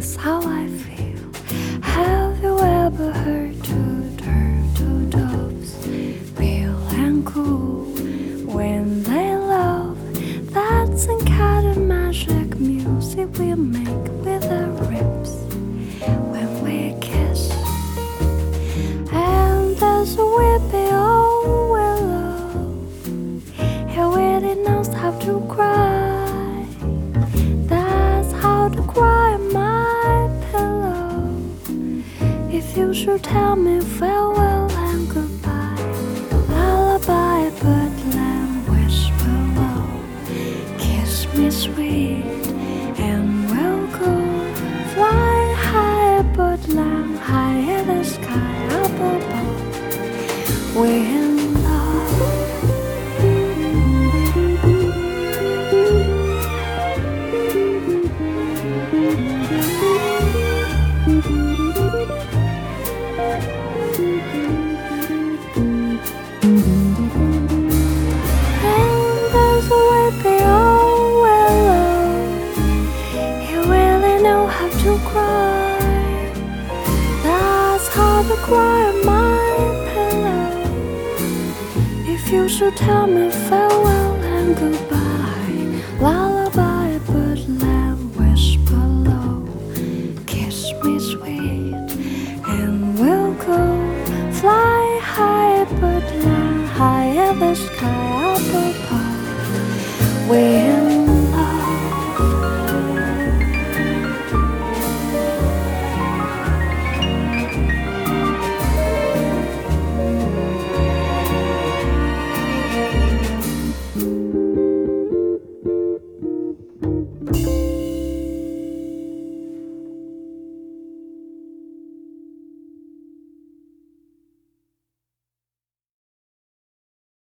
feel. Have you ever heard two turtle doves feel and cool when they love? That's the kind of magic music we make with our ribs when we kiss. And there's a whippy old willow. He really knows how to cry. You should tell me farewell and goodbye, lullaby, birdland, whisper low, kiss me sweet, cry my pillow. If you should tell me farewell and goodbye,